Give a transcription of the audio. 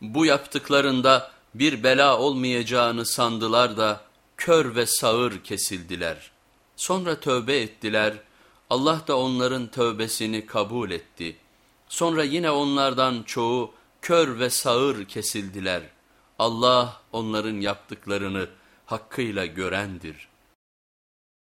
Bu yaptıklarında bir bela olmayacağını sandılar da kör ve sağır kesildiler. Sonra tövbe ettiler, Allah da onların tövbesini kabul etti. Sonra yine onlardan çoğu kör ve sağır kesildiler. Allah onların yaptıklarını hakkıyla görendir.''